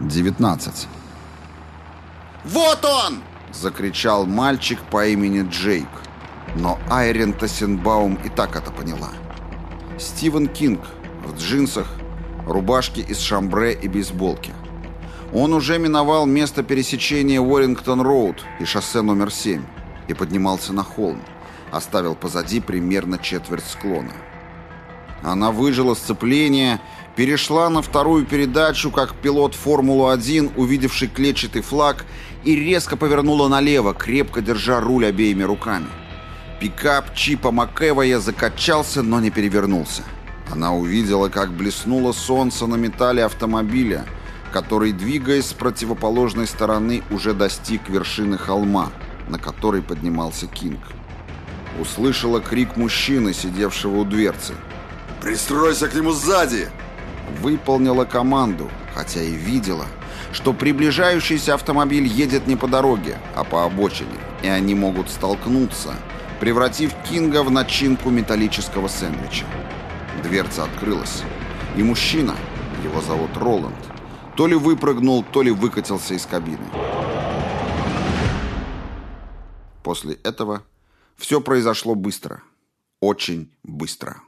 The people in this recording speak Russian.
19. «Вот он!» — закричал мальчик по имени Джейк. Но Айрен Тассенбаум и так это поняла. Стивен Кинг в джинсах, рубашке из шамбре и бейсболке. Он уже миновал место пересечения Уоррингтон-Роуд и шоссе номер 7 и поднимался на холм, оставил позади примерно четверть склона. Она выжила сцепление, перешла на вторую передачу, как пилот Формулу-1, увидевший клетчатый флаг, и резко повернула налево, крепко держа руль обеими руками. Пикап Чипа Макэвоя закачался, но не перевернулся. Она увидела, как блеснуло солнце на металле автомобиля, который, двигаясь с противоположной стороны, уже достиг вершины холма, на которой поднимался Кинг. Услышала крик мужчины, сидевшего у дверцы. «Пристройся к нему сзади!» Выполнила команду, хотя и видела, что приближающийся автомобиль едет не по дороге, а по обочине, и они могут столкнуться, превратив Кинга в начинку металлического сэндвича. Дверца открылась, и мужчина, его зовут Роланд, то ли выпрыгнул, то ли выкатился из кабины. После этого все произошло быстро. Очень быстро.